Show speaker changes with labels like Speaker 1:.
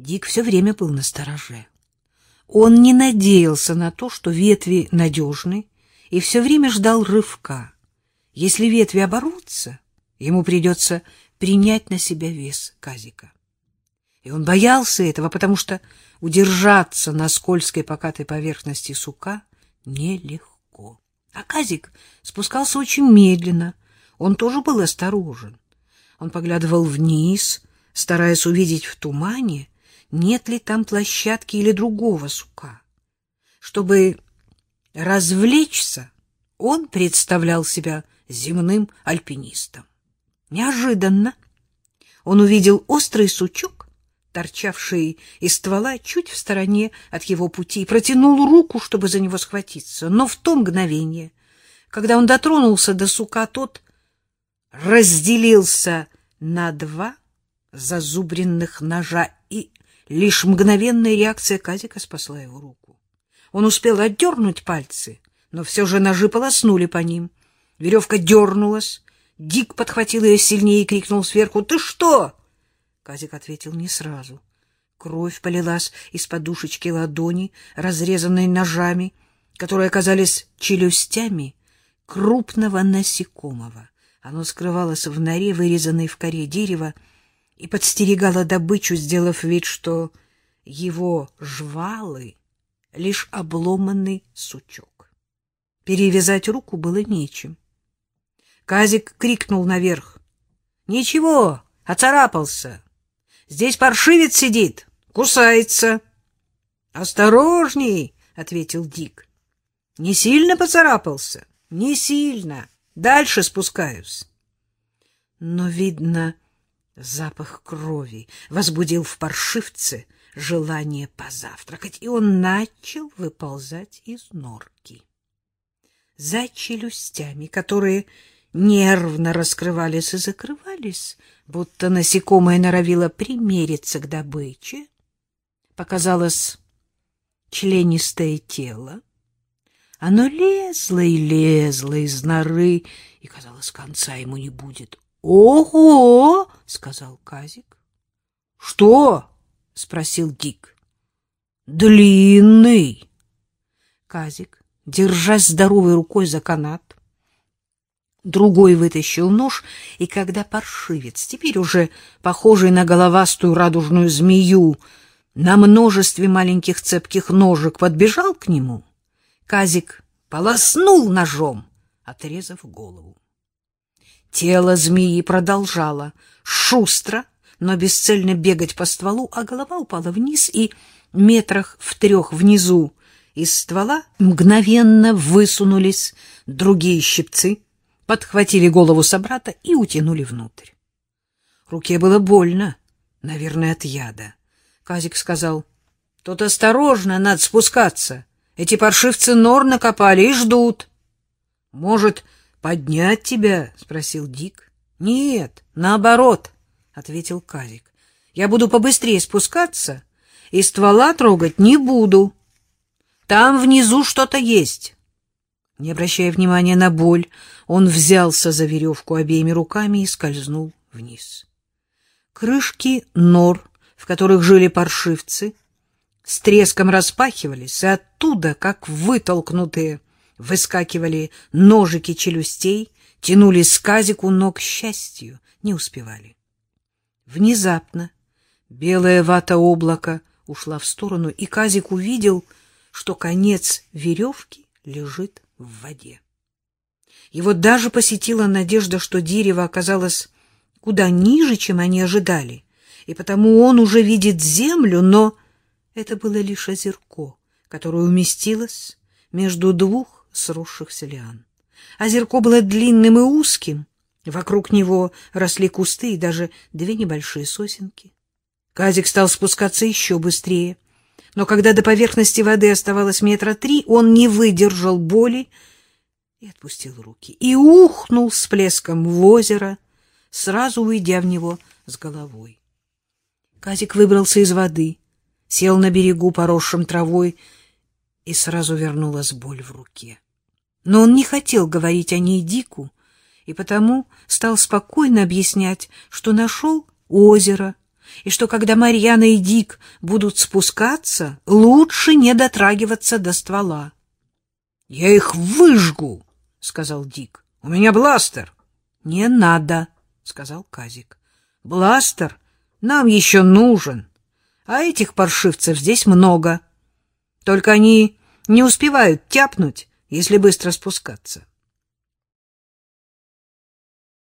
Speaker 1: Дик все время был на стороже. Он не надеялся на то, что ветви надежны, и все время ждал рывка. Если ветви оборвутся, ему придется принять на себя вес казика. И он боялся этого, потому что удержаться на скользкой покатой поверхности сука нелегко. А казик спускался очень медленно, он тоже был осторожен. Он поглядывал вниз, стараясь увидеть в тумане, нет ли там площадки или другого сука. Чтобы развлечься, он представлял себя земным альпинистом. Неожиданно он увидел острый сучок, торчавший из ствола чуть в стороне от его пути, и протянул руку, чтобы за него схватиться. Но в то мгновение, когда он дотронулся до сука, тот разделился на два зазубренных ножа, и лишь мгновенная реакция Казика спасла его руку. Он успел отдернуть пальцы, но все же ножи полоснули по ним. Веревка дернулась, Дик подхватил ее сильнее и крикнул сверху «Ты что?» Казик ответил не сразу. Кровь полилась из подушечки ладони, разрезанной ножами, которые оказались челюстями крупного насекомого. Оно скрывалось в норе, вырезанной в коре дерева, и подстерегало добычу, сделав вид, что его жвалы — лишь обломанный сучок. Перевязать руку было нечем. Казик крикнул наверх. — Ничего, оцарапался. Здесь паршивец сидит, кусается. — Осторожней, — ответил Дик. — Не сильно поцарапался? — Не сильно. Дальше спускаюсь. Но, видно, запах крови возбудил в паршивце желание позавтракать, и он начал выползать из норки. За челюстями, которые нервно раскрывались и закрывались, будто насекомое норовило примериться к добыче, показалось членистое тело, оно лезло и лезло из норы, и, казалось, конца ему не будет. — Ого! — сказал Казик. — Что? — спросил Дик. — Длинный. Казик, держась здоровой рукой за канат, другой вытащил нож, и когда паршивец, теперь уже похожий на головастую радужную змею, на множестве маленьких цепких ножек подбежал к нему — Казик полоснул ножом, отрезав голову. Тело змеи продолжало шустро, но бесцельно бегать по стволу, а голова упала вниз, и метрах в трех внизу из ствола мгновенно высунулись другие щипцы, подхватили голову собрата и утянули внутрь. Руке было больно, наверное, от яда. Казик сказал, — Тут осторожно, надо спускаться. Эти паршивцы нор накопали и ждут. — Может, поднять тебя? — спросил Дик. — Нет, наоборот, — ответил Казик. — Я буду побыстрее спускаться и ствола трогать не буду. Там внизу что-то есть. Не обращая внимания на боль, он взялся за веревку обеими руками и скользнул вниз. Крышки нор, в которых жили паршивцы, с треском распахивались, и оттуда, как вытолкнутые, выскакивали ножики челюстей, тянулись к казику, но, к счастью, не успевали. Внезапно белая вата облака ушла в сторону, и казик увидел, что конец веревки лежит в воде. Его даже посетила надежда, что дерево оказалось куда ниже, чем они ожидали, и потому он уже видит землю, но это было лишь озерко, которое уместилось между двух сросшихся лиан. Озерко было длинным и узким, вокруг него росли кусты и даже две небольшие сосенки. Казик стал спускаться еще быстрее, но когда до поверхности воды оставалось метра три, он не выдержал боли и отпустил руки, и ухнул с плеском в озеро, сразу уйдя в него с головой. Казик выбрался из воды — сел на берегу, поросшем травой, и сразу вернулась боль в руке. Но он не хотел говорить о ней Дику, и потому стал спокойно объяснять, что нашел озеро, и что когда Марьяна и Дик будут спускаться, лучше не дотрагиваться до ствола. — Я их выжгу, — сказал Дик. — У меня бластер. — Не надо, — сказал Казик. — Бластер нам еще нужен, а этих паршивцев здесь много. Только они не успевают тяпнуть, если быстро спускаться.